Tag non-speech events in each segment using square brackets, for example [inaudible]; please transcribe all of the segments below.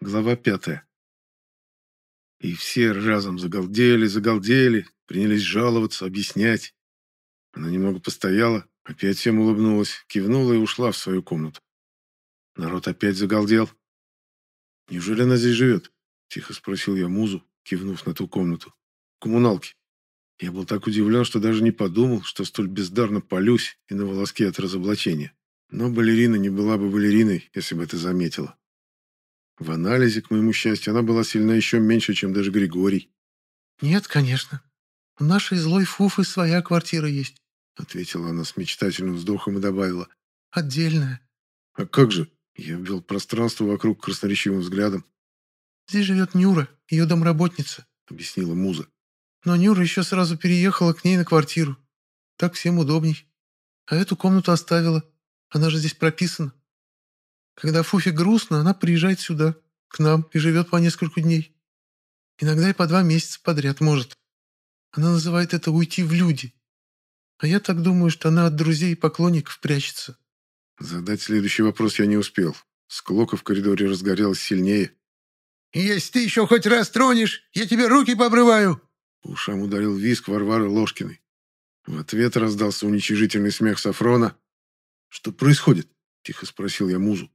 Глава пятая. И все разом загалдели, загалдели, принялись жаловаться, объяснять. Она немного постояла, опять всем улыбнулась, кивнула и ушла в свою комнату. Народ опять загалдел. «Неужели она здесь живет?» – тихо спросил я Музу, кивнув на ту комнату. «Коммуналки». Я был так удивлен, что даже не подумал, что столь бездарно полюсь и на волоске от разоблачения. Но балерина не была бы балериной, если бы это заметила. В анализе, к моему счастью, она была сильна еще меньше, чем даже Григорий. «Нет, конечно. У нашей злой Фуфы своя квартира есть», ответила она с мечтательным вздохом и добавила. «Отдельная». «А как же?» Я ввел пространство вокруг красноречивым взглядом. «Здесь живет Нюра, ее домработница», объяснила Муза. «Но Нюра еще сразу переехала к ней на квартиру. Так всем удобней. А эту комнату оставила. Она же здесь прописана. Когда Фуфе грустно, она приезжает сюда, к нам, и живет по несколько дней. Иногда и по два месяца подряд может. Она называет это «уйти в люди». А я так думаю, что она от друзей и поклонников прячется. Задать следующий вопрос я не успел. Склока в коридоре разгорелась сильнее. «Если ты еще хоть раз тронешь, я тебе руки побрываю!» По ушам ударил виск Варвары Ложкиной. В ответ раздался уничижительный смех Сафрона. «Что происходит?» – тихо спросил я Музу.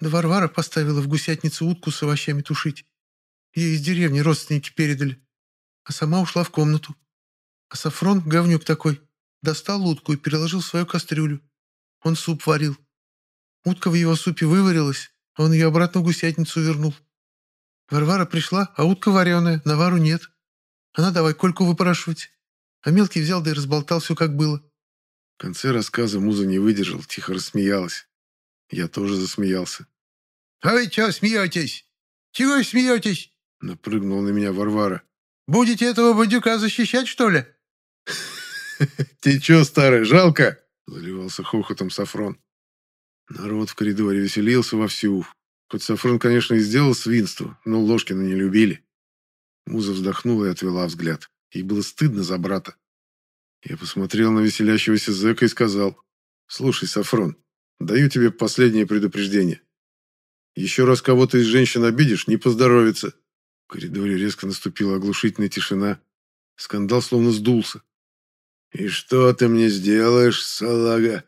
Да Варвара поставила в гусятницу утку с овощами тушить. Ей из деревни родственники передали. А сама ушла в комнату. А Сафрон, говнюк такой, достал утку и переложил в свою кастрюлю. Он суп варил. Утка в его супе выварилась, а он ее обратно в гусятницу вернул. Варвара пришла, а утка вареная, навару нет. Она давай Кольку выпрашивать. А мелкий взял да и разболтал все, как было. В конце рассказа Муза не выдержал, тихо рассмеялась. Я тоже засмеялся. «А вы чего смеетесь? Чего смеетесь?» Напрыгнул на меня Варвара. «Будете этого бандюка защищать, что ли?» [laughs] «Ты чё, старый, жалко?» Заливался хохотом Сафрон. Народ в коридоре веселился вовсю. Хоть Сафрон, конечно, и сделал свинство, но Ложкина не любили. Муза вздохнула и отвела взгляд. Ей было стыдно за брата. Я посмотрел на веселящегося зэка и сказал, «Слушай, Сафрон, Даю тебе последнее предупреждение. Еще раз кого-то из женщин обидишь, не поздоровится. В коридоре резко наступила оглушительная тишина. Скандал словно сдулся. «И что ты мне сделаешь, салага?»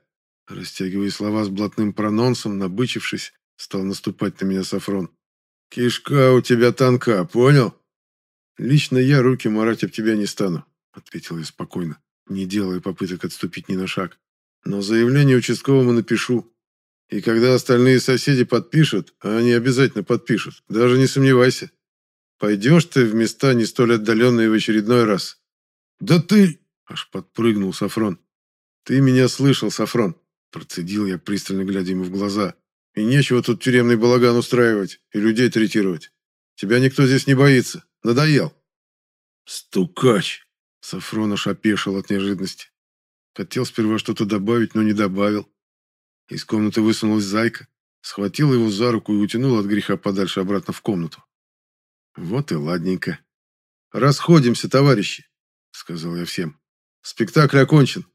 Растягивая слова с блатным прононсом, набычившись, стал наступать на меня Сафрон. «Кишка у тебя тонка, понял?» «Лично я руки марать об тебя не стану», — ответил я спокойно, не делая попыток отступить ни на шаг. Но заявление участковому напишу. И когда остальные соседи подпишут, а они обязательно подпишут, даже не сомневайся. Пойдешь ты в места не столь отдаленные в очередной раз. Да ты... Аж подпрыгнул Сафрон. Ты меня слышал, Сафрон. Процедил я, пристально глядя ему в глаза. И нечего тут тюремный балаган устраивать и людей третировать. Тебя никто здесь не боится. Надоел. Стукач. Сафрон аж опешил от неожиданности. Хотел сперва что-то добавить, но не добавил. Из комнаты высунулась зайка, схватила его за руку и утянула от греха подальше обратно в комнату. Вот и ладненько. «Расходимся, товарищи», — сказал я всем. «Спектакль окончен.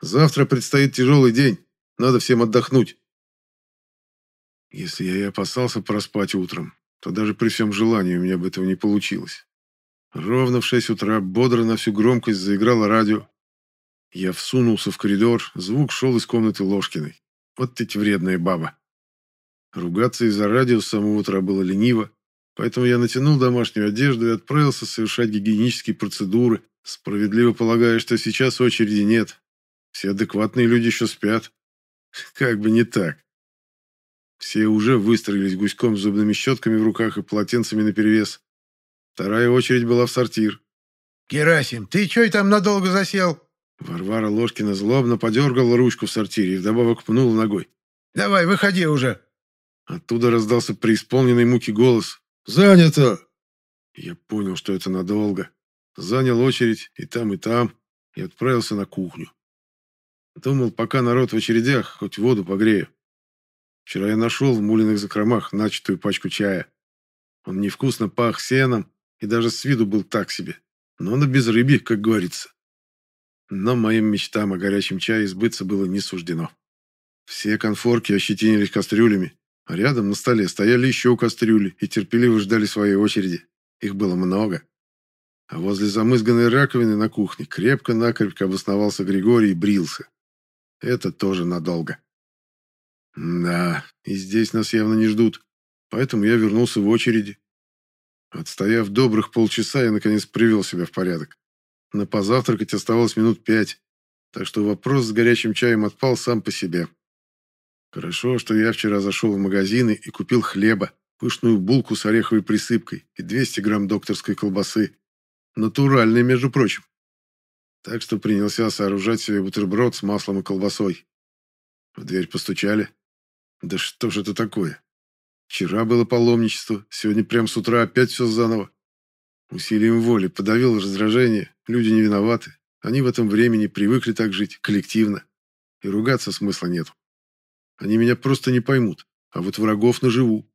Завтра предстоит тяжелый день. Надо всем отдохнуть». Если я и опасался проспать утром, то даже при всем желании у меня бы этого не получилось. Ровно в шесть утра бодро на всю громкость заиграло радио. Я всунулся в коридор, звук шел из комнаты Ложкиной. Вот ведь вредная баба. Ругаться из-за радио с самого утра было лениво, поэтому я натянул домашнюю одежду и отправился совершать гигиенические процедуры, справедливо полагая, что сейчас очереди нет. Все адекватные люди еще спят. [laughs] Как бы не так. Все уже выстроились гуськом с зубными щетками в руках и полотенцами наперевес. Вторая очередь была в сортир. «Герасим, ты чё там надолго засел?» Варвара Ложкина злобно подергала ручку в сортире и вдобавок пнула ногой. «Давай, выходи уже!» Оттуда раздался преисполненный муки голос. «Занято!» Я понял, что это надолго. Занял очередь и там, и там, и отправился на кухню. Думал, пока народ в очередях, хоть воду погрею. Вчера я нашел в мулиных закромах начатую пачку чая. Он невкусно пах сеном и даже с виду был так себе. Но на безрыбье, как говорится. Но моим мечтам о горячем чае сбыться было не суждено. Все конфорки ощетинились кастрюлями. А рядом на столе стояли еще кастрюли и терпеливо ждали своей очереди. Их было много. А возле замызганной раковины на кухне крепко-накрепко обосновался Григорий и брился. Это тоже надолго. Да, и здесь нас явно не ждут. Поэтому я вернулся в очереди. Отстояв добрых полчаса, я наконец привел себя в порядок. На позавтракать оставалось минут пять, так что вопрос с горячим чаем отпал сам по себе. Хорошо, что я вчера зашел в магазины и купил хлеба, пышную булку с ореховой присыпкой и 200 грамм докторской колбасы. Натуральной, между прочим. Так что принялся сооружать себе бутерброд с маслом и колбасой. В дверь постучали. Да что же это такое? Вчера было паломничество, сегодня прямо с утра опять все заново. Усилием воли подавил раздражение, люди не виноваты. Они в этом времени привыкли так жить, коллективно. И ругаться смысла нет. Они меня просто не поймут, а вот врагов наживу.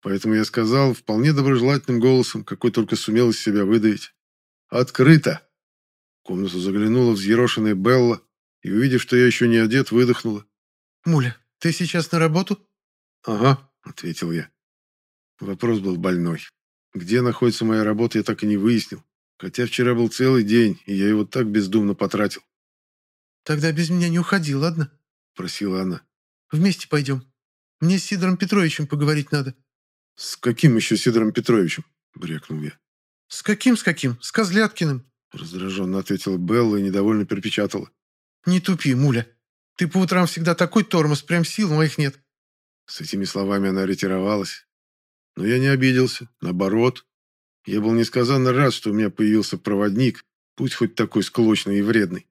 Поэтому я сказал вполне доброжелательным голосом, какой только сумел из себя выдавить. «Открыто!» В комнату заглянула взъерошенная Белла и, увидев, что я еще не одет, выдохнула. «Муля, ты сейчас на работу?» «Ага», — ответил я. Вопрос был больной. Где находится моя работа, я так и не выяснил. Хотя вчера был целый день, и я его так бездумно потратил. «Тогда без меня не уходи, ладно?» — просила она. Вместе пойдем. Мне с Сидором Петровичем поговорить надо». «С каким еще Сидором Петровичем?» – брякнул я. «С каким, с каким? С Козляткиным!» Раздраженно ответила Белла и недовольно перепечатала. «Не тупи, муля. Ты по утрам всегда такой тормоз, прям сил моих нет». С этими словами она ретировалась. Но я не обиделся, наоборот. Я был несказанно рад, что у меня появился проводник, пусть хоть такой склочный и вредный.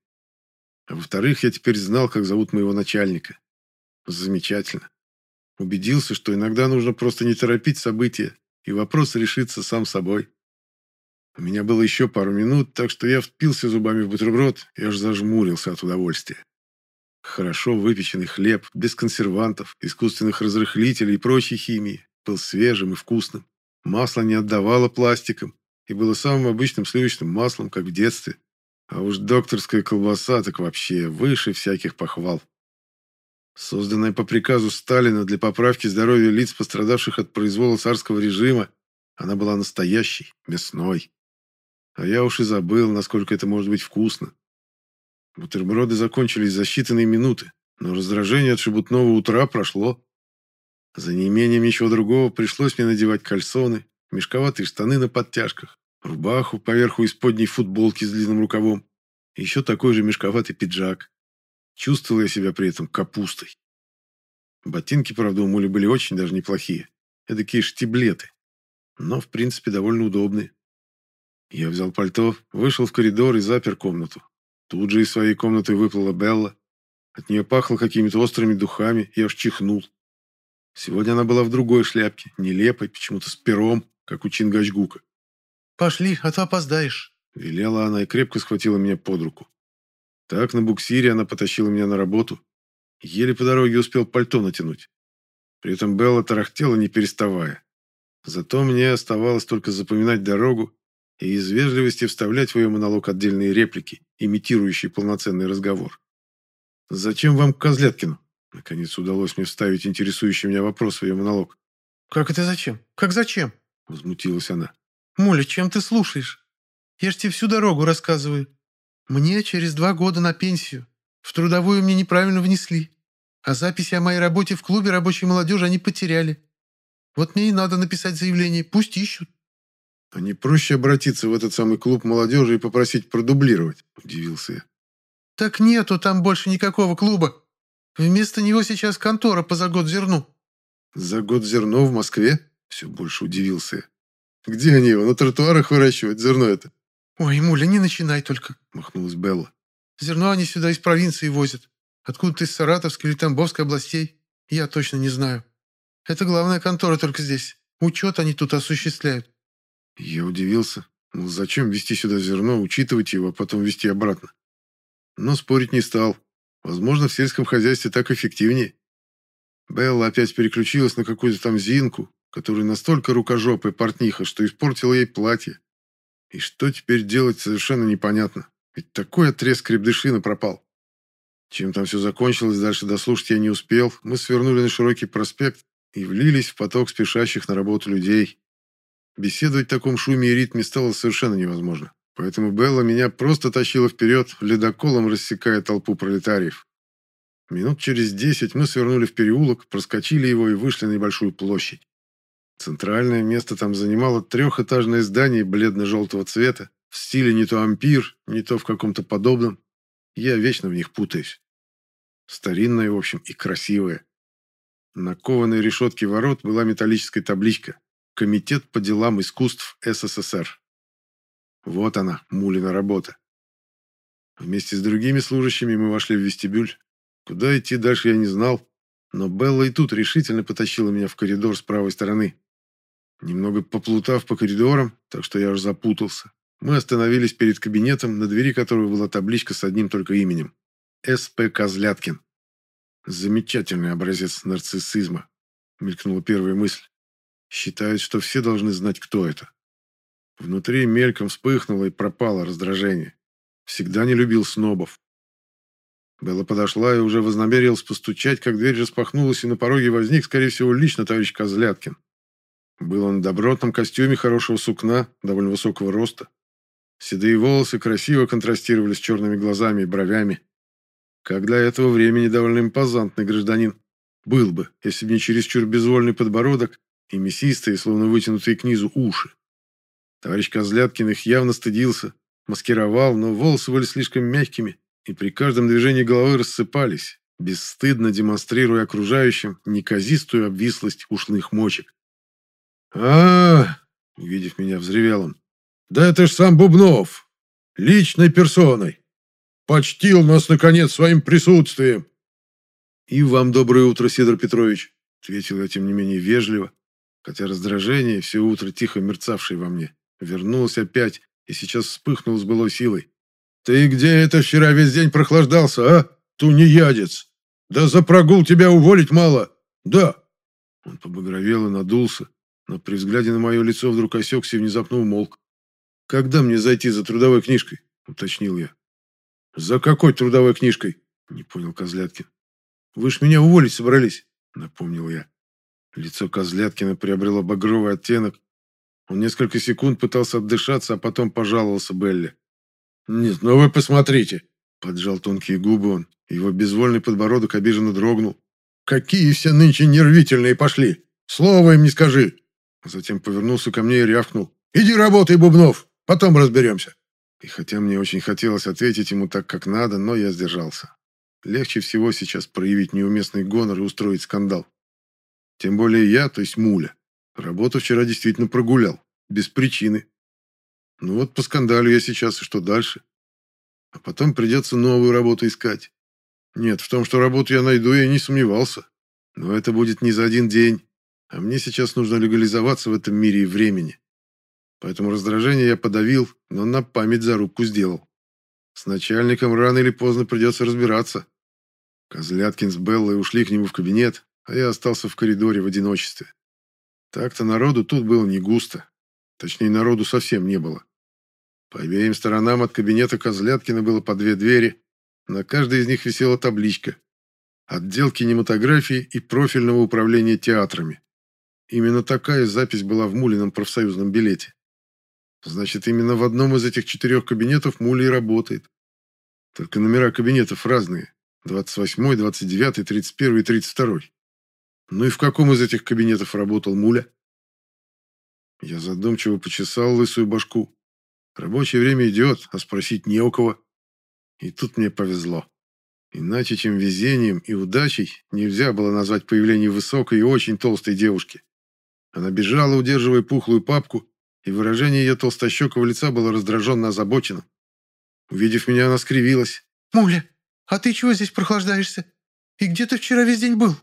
А во-вторых, я теперь знал, как зовут моего начальника. Замечательно. Убедился, что иногда нужно просто не торопить события, и вопрос решится сам собой. У меня было еще пару минут, так что я впился зубами в бутерброд и аж зажмурился от удовольствия. Хорошо выпеченный хлеб, без консервантов, искусственных разрыхлителей и прочей химии, был свежим и вкусным. Масло не отдавало пластиком и было самым обычным сливочным маслом, как в детстве. А уж докторская колбаса так вообще выше всяких похвал. Созданная по приказу Сталина для поправки здоровья лиц, пострадавших от произвола царского режима, она была настоящей, мясной. А я уж и забыл, насколько это может быть вкусно. Бутерброды закончились за считанные минуты, но раздражение от шебутного утра прошло. За неимением ничего другого пришлось мне надевать кальсоны, мешковатые штаны на подтяжках, рубаху поверху исподней футболки с длинным рукавом, и еще такой же мешковатый пиджак. Чувствовал я себя при этом капустой. Ботинки, правда, у Мули были очень даже неплохие. Эдакие штиблеты. Но, в принципе, довольно удобные. Я взял пальто, вышел в коридор и запер комнату. Тут же из своей комнаты выплыла Белла. От нее пахло какими-то острыми духами, я аж чихнул. Сегодня она была в другой шляпке, нелепой, почему-то с пером, как у Чингачгука. «Пошли, а то опоздаешь», — велела она и крепко схватила меня под руку. Так на буксире она потащила меня на работу. Еле по дороге успел пальто натянуть. При этом Белла тарахтела, не переставая. Зато мне оставалось только запоминать дорогу и из вежливости вставлять в ее монолог отдельные реплики, имитирующие полноценный разговор. «Зачем вам к Козляткину?» Наконец удалось мне вставить интересующий меня вопрос в ее монолог. «Как это зачем? Как зачем?» Возмутилась она. «Муля, чем ты слушаешь? Я ж тебе всю дорогу рассказываю. Мне через два года на пенсию. В трудовую мне неправильно внесли. А записи о моей работе в клубе рабочей молодежи они потеряли. Вот мне и надо написать заявление, пусть ищут. А не проще обратиться в этот самый клуб молодежи и попросить продублировать, удивился я. Так нету там больше никакого клуба. Вместо него сейчас контора по за год зерну. За год зерно в Москве? Все больше удивился я. Где они его, на тротуарах выращивают зерно это? «Ой, Муля, не начинай только», — махнулась Белла. «Зерно они сюда из провинции возят. Откуда-то из Саратовской или Тамбовской областей. Я точно не знаю. Это главная контора только здесь. Учет они тут осуществляют». Я удивился. Ну, зачем везти сюда зерно, учитывать его, а потом везти обратно? Но спорить не стал. Возможно, в сельском хозяйстве так эффективнее. Белла опять переключилась на какую-то там Зинку, которая настолько рукожопая портниха, что испортила ей платье. И что теперь делать, совершенно непонятно. Ведь такой отрез крепдышина пропал. Чем там все закончилось, дальше дослушать я не успел. Мы свернули на широкий проспект и влились в поток спешащих на работу людей. Беседовать в таком шуме и ритме стало совершенно невозможно. Поэтому Белла меня просто тащила вперед, ледоколом рассекая толпу пролетариев. Минут через десять мы свернули в переулок, проскочили его и вышли на небольшую площадь. Центральное место там занимало трехэтажное здание бледно-желтого цвета, в стиле не то ампир, не то в каком-то подобном. Я вечно в них путаюсь. Старинное, в общем, и красивое. На кованой решетке ворот была металлическая табличка «Комитет по делам искусств СССР». Вот она, Мулина работа. Вместе с другими служащими мы вошли в вестибюль. Куда идти дальше я не знал, но Белла и тут решительно потащила меня в коридор с правой стороны. Немного поплутав по коридорам, так что я уж запутался, мы остановились перед кабинетом, на двери которого была табличка с одним только именем. С.П. Козляткин. Замечательный образец нарциссизма, мелькнула первая мысль. Считают, что все должны знать, кто это. Внутри мельком вспыхнуло и пропало раздражение. Всегда не любил снобов. Белла подошла и уже вознамерилась постучать, как дверь распахнулась, и на пороге возник, скорее всего, лично товарищ Козляткин. Был он в добротном костюме хорошего сукна, довольно высокого роста. Седые волосы красиво контрастировали с черными глазами и бровями. Как для этого времени довольно импозантный гражданин. Был бы, если бы не чересчур безвольный подбородок и мясистые, словно вытянутые к низу, уши. Товарищ Козляткин их явно стыдился, маскировал, но волосы были слишком мягкими и при каждом движении головы рассыпались, бесстыдно демонстрируя окружающим неказистую обвислость ушных мочек. а, увидев меня, взревел он. «Да это ж сам Бубнов! Личной персоной! Почтил нас, наконец, своим присутствием!» «И вам доброе утро, Сидор Петрович!» ответил я, тем не менее, вежливо, хотя раздражение, все утро тихо мерцавшее во мне, вернулось опять и сейчас вспыхнул с былой силой. «Ты где это вчера весь день прохлаждался, а? Тунеядец! Да за прогул тебя уволить мало! Да!» Он побагровел и надулся, но при взгляде на мое лицо вдруг осекся и внезапно умолк. «Когда мне зайти за трудовой книжкой?» — уточнил я. «За какой трудовой книжкой?» — не понял Козляткин. «Вы ж меня уволить собрались», — напомнил я. Лицо Козляткина приобрело багровый оттенок. Он несколько секунд пытался отдышаться, а потом пожаловался Белле. «Нет, ну вы посмотрите!» Поджал тонкие губы он. Его безвольный подбородок обиженно дрогнул. «Какие все нынче нервительные пошли! Слова им не скажи!» Затем повернулся ко мне и рявкнул. «Иди работай, Бубнов, потом разберемся!» И хотя мне очень хотелось ответить ему так, как надо, но я сдержался. Легче всего сейчас проявить неуместный гонор и устроить скандал. Тем более я, то есть Муля, работу вчера действительно прогулял. Без причины. Ну вот по скандалю я сейчас, и что дальше? А потом придется новую работу искать. Нет, в том, что работу я найду, я не сомневался. Но это будет не за один день. А мне сейчас нужно легализоваться в этом мире и времени. Поэтому раздражение я подавил, но на память зарубку сделал. С начальником рано или поздно придется разбираться. Козляткин с Беллой ушли к нему в кабинет, а я остался в коридоре в одиночестве. Так-то народу тут было не густо. Точнее, народу совсем не было. По обеим сторонам от кабинета Козляткина было по две двери. На каждой из них висела табличка. Отдел кинематографии и профильного управления театрами. Именно такая запись была в Мулином профсоюзном билете. Значит, именно в одном из этих четырех кабинетов Мули и работает. Только номера кабинетов разные. 28, 29, 31 и 32. Ну и в каком из этих кабинетов работал Муля? Я задумчиво почесал лысую башку. Рабочее время идет, а спросить не у кого. И тут мне повезло. Иначе, чем везением и удачей, нельзя было назвать появление высокой и очень толстой девушки. Она бежала, удерживая пухлую папку, и выражение ее толстощекого лица было раздраженно озабоченным. Увидев меня, она скривилась. «Муля, а ты чего здесь прохлаждаешься? И где ты вчера весь день был?»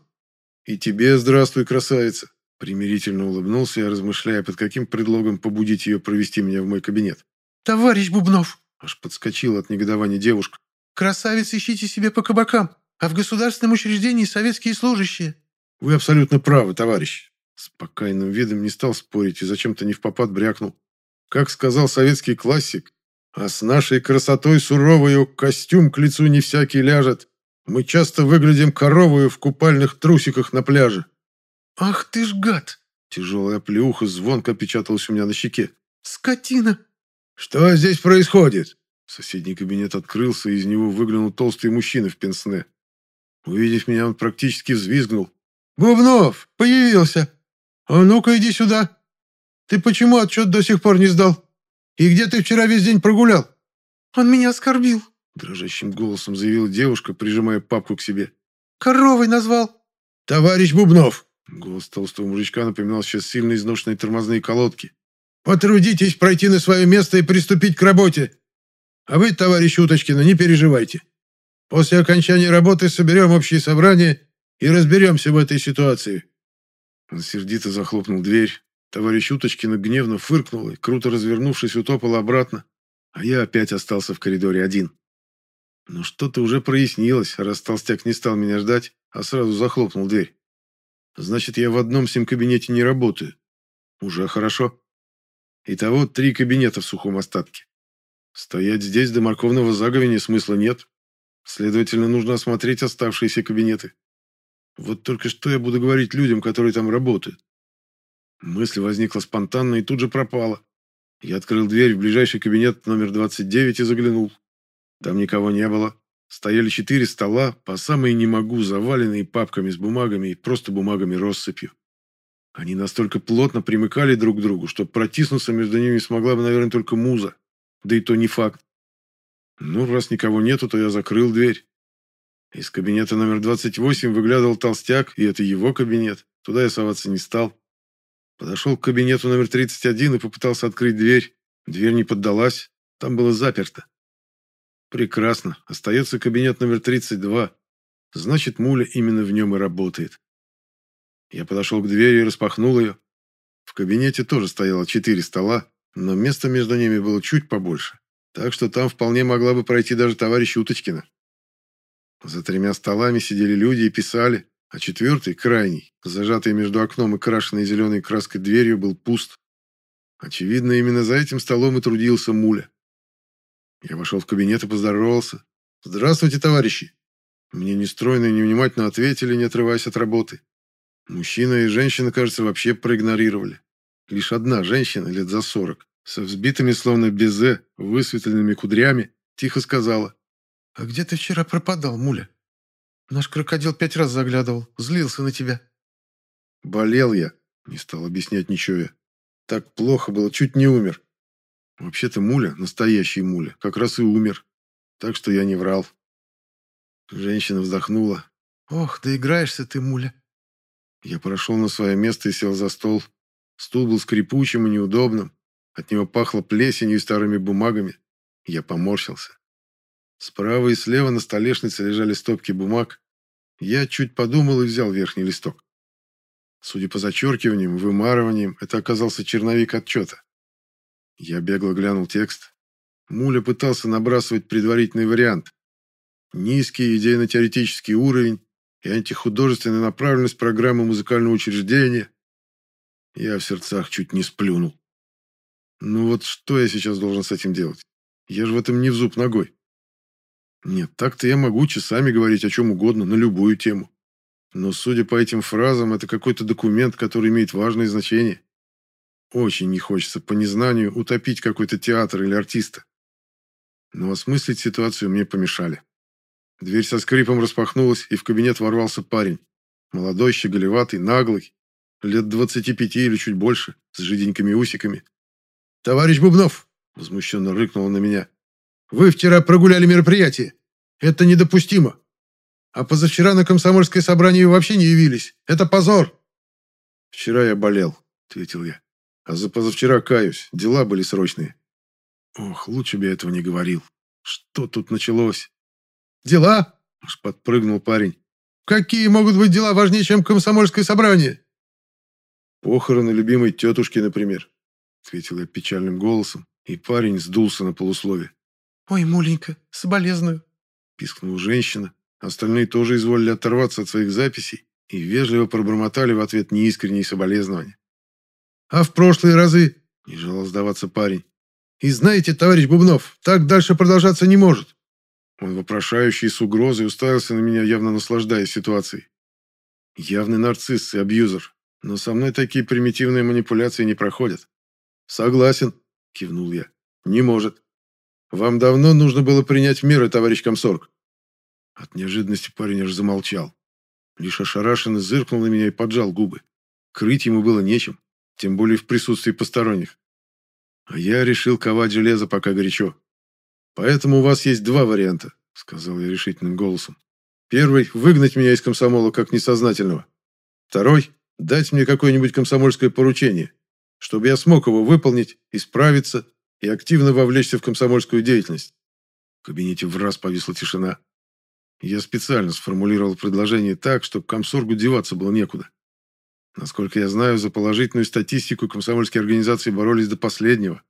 «И тебе здравствуй, красавица!» Примирительно улыбнулся я, размышляя, под каким предлогом побудить ее провести меня в мой кабинет. «Товарищ Бубнов!» Аж подскочила от негодования девушка. «Красавиц ищите себе по кабакам, а в государственном учреждении советские служащие». «Вы абсолютно правы, товарищ». Спокойным видом не стал спорить и зачем-то не в попад брякнул. Как сказал советский классик, «А с нашей красотой суровою костюм к лицу не всякий ляжет. Мы часто выглядим коровою в купальных трусиках на пляже». «Ах ты ж гад! Тяжелая плюха звонко опечаталась у меня на щеке. Скотина!» «Что здесь происходит?» Соседний кабинет открылся, и из него выглянул толстый мужчина в пенсне. Увидев меня, он практически взвизгнул. «Бубнов! Появился! А ну-ка иди сюда! Ты почему отчет до сих пор не сдал? И где ты вчера весь день прогулял?» «Он меня оскорбил!» Дрожащим голосом заявила девушка, прижимая папку к себе. «Коровой назвал!» «Товарищ Бубнов!» Голос толстого мужичка напоминал сейчас сильно изношенные тормозные колодки. «Потрудитесь пройти на свое место и приступить к работе. А вы, товарищ Уточкина, не переживайте. После окончания работы соберем общее собрание и разберемся в этой ситуации». Он сердито захлопнул дверь. Товарищ Уточкина гневно фыркнул и, круто развернувшись, утопал обратно, а я опять остался в коридоре один. Но что-то уже прояснилось, раз толстяк не стал меня ждать, а сразу захлопнул дверь. Значит, я в одном сим-кабинете не работаю. Уже хорошо. Итого три кабинета в сухом остатке. Стоять здесь до морковного заговения смысла нет. Следовательно, нужно осмотреть оставшиеся кабинеты. Вот только что я буду говорить людям, которые там работают. Мысль возникла спонтанно и тут же пропала. Я открыл дверь в ближайший кабинет номер 29 и заглянул. Там никого не было. Стояли четыре стола, по самой не могу, заваленные папками с бумагами и просто бумагами россыпью. Они настолько плотно примыкали друг к другу, что протиснуться между ними смогла бы, наверное, только муза. Да и то не факт. Ну, раз никого нету, то я закрыл дверь. Из кабинета номер 28 выглядывал толстяк, и это его кабинет. Туда я соваться не стал. Подошел к кабинету номер 31 и попытался открыть дверь. Дверь не поддалась, там было заперто. Прекрасно. Остается кабинет номер 32. Значит, Муля именно в нем и работает. Я подошел к двери и распахнул ее. В кабинете тоже стояло четыре стола, но место между ними было чуть побольше. Так что там вполне могла бы пройти даже товарищ Уточкина. За тремя столами сидели люди и писали, а четвертый, крайний, зажатый между окном и крашенной зеленой краской дверью, был пуст. Очевидно, именно за этим столом и трудился Муля. Я вошел в кабинет и поздоровался. «Здравствуйте, товарищи!» Мне нестройно и невнимательно ответили, не отрываясь от работы. Мужчина и женщина, кажется, вообще проигнорировали. Лишь одна женщина, лет за сорок, со взбитыми, словно безе, высветленными кудрями, тихо сказала. «А где ты вчера пропадал, Муля? Наш крокодил пять раз заглядывал, злился на тебя». «Болел я», — не стал объяснять ничего я. «Так плохо было, чуть не умер. Вообще-то Муля, настоящий Муля, как раз и умер. Так что я не врал. Женщина вздохнула. «Ох, да играешься ты, Муля!» Я прошел на свое место и сел за стол. Стул был скрипучим и неудобным. От него пахло плесенью и старыми бумагами. Я поморщился. Справа и слева на столешнице лежали стопки бумаг. Я чуть подумал и взял верхний листок. Судя по зачеркиваниям, вымарываниям, это оказался черновик отчета. Я бегло глянул текст. Муля пытался набрасывать предварительный вариант. Низкий идейно-теоретический уровень и антихудожественная направленность программы музыкального учреждения. Я в сердцах чуть не сплюнул. Ну вот что я сейчас должен с этим делать? Я же в этом не в зуб ногой. Нет, так-то я могу часами говорить о чем угодно, на любую тему. Но, судя по этим фразам, это какой-то документ, который имеет важное значение. Очень не хочется по незнанию утопить какой-то театр или артиста. Но осмыслить ситуацию мне помешали. Дверь со скрипом распахнулась, и в кабинет ворвался парень. Молодой, щеголеватый, наглый, лет двадцати пяти или чуть больше, с жиденькими усиками. «Товарищ Бубнов!» – возмущенно рыкнул на меня. «Вы вчера прогуляли мероприятие. Это недопустимо. А позавчера на комсомольское собрание вообще не явились. Это позор!» «Вчера я болел», – ответил я. А за позавчера каюсь, дела были срочные. Ох, лучше бы я этого не говорил. Что тут началось? Дела? Аж подпрыгнул парень. Какие могут быть дела важнее, чем комсомольское собрание? Похороны любимой тетушки, например. Ответил я печальным голосом, и парень сдулся на полуслове. «Ой, муленька, соболезную!» Пискнула женщина. Остальные тоже изволили оторваться от своих записей и вежливо пробормотали в ответ неискренние соболезнования. А в прошлые разы, не желал сдаваться парень. И знаете, товарищ Бубнов, так дальше продолжаться не может. Он вопрошающий с угрозой уставился на меня, явно наслаждаясь ситуацией. Явный нарцисс и абьюзер. Но со мной такие примитивные манипуляции не проходят. Согласен, кивнул я. Не может. Вам давно нужно было принять меры, товарищ комсорг. От неожиданности парень аж замолчал. Лишь ошарашенно зыркнул на меня и поджал губы. Крыть ему было нечем, тем более в присутствии посторонних. А я решил ковать железо пока горячо. Поэтому у вас есть два варианта, сказал я решительным голосом. Первый – выгнать меня из комсомола как несознательного. Второй – дать мне какое-нибудь комсомольское поручение, чтобы я смог его выполнить, исправиться и активно вовлечься в комсомольскую деятельность. В кабинете в раз повисла тишина. Я специально сформулировал предложение так, чтобы комсоргу деваться было некуда. Насколько я знаю, за положительную статистику комсомольские организации боролись до последнего.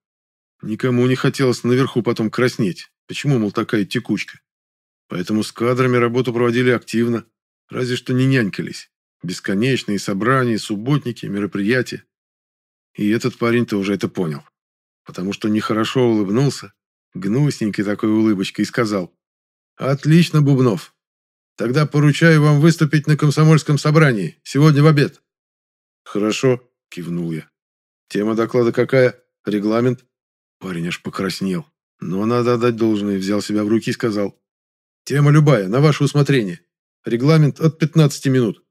Никому не хотелось наверху потом краснеть. Почему, мол, такая текучка? Поэтому с кадрами работу проводили активно, разве что не нянькались. Бесконечные собрания, субботники, мероприятия. И этот парень тоже это понял. Потому что нехорошо улыбнулся, гнусненькой такой улыбочкой, и сказал, «Отлично, Бубнов. Тогда поручаю вам выступить на комсомольском собрании, сегодня в обед». «Хорошо», — кивнул я. «Тема доклада какая? Регламент?» Парень аж покраснел. Но надо отдать должное, взял себя в руки и сказал. «Тема любая, на ваше усмотрение. Регламент от 15 минут».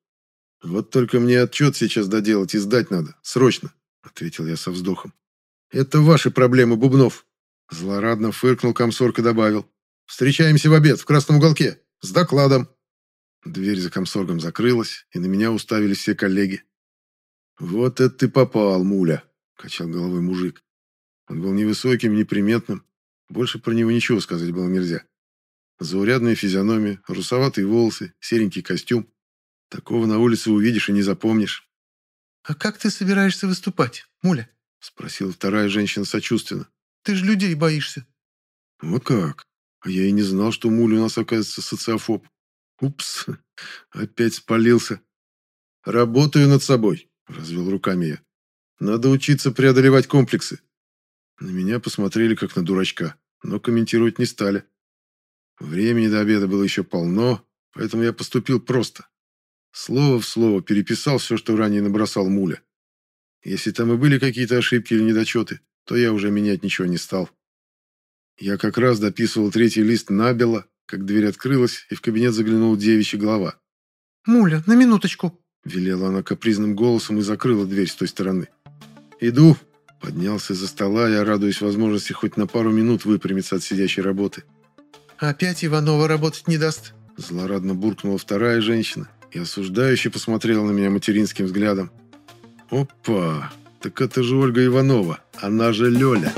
«Вот только мне отчет сейчас доделать и сдать надо. Срочно», — ответил я со вздохом. «Это ваши проблемы, Бубнов». Злорадно фыркнул комсорг и добавил. «Встречаемся в обед в красном уголке. С докладом». Дверь за комсоргом закрылась, и на меня уставились все коллеги. «Вот это ты попал, муля!» – качал головой мужик. Он был невысоким, неприметным. Больше про него ничего сказать было нельзя. Заурядная физиономия, русоватые волосы, серенький костюм. Такого на улице увидишь и не запомнишь. «А как ты собираешься выступать, Муля?» – спросила вторая женщина сочувственно. «Ты же людей боишься». «Вот как? А я и не знал, что Муля у нас, оказывается, социофоб. Упс, [laughs] опять спалился. Работаю над собой. Развел руками я. Надо учиться преодолевать комплексы. На меня посмотрели как на дурачка, но комментировать не стали. Времени до обеда было еще полно, поэтому я поступил просто. Слово в слово переписал все, что ранее набросал Муля. Если там и были какие-то ошибки или недочеты, то я уже менять ничего не стал. Я как раз дописывал третий лист набело, как дверь открылась, и в кабинет заглянула девичья голова. «Муля, на минуточку!» Велела она капризным голосом и закрыла дверь с той стороны. «Иду!» Поднялся из-за стола, я радуюсь возможности хоть на пару минут выпрямиться от сидящей работы. «Опять Иванова работать не даст!» Злорадно буркнула вторая женщина и осуждающе посмотрела на меня материнским взглядом. «Опа! Так это же Ольга Иванова, она же Лёля!»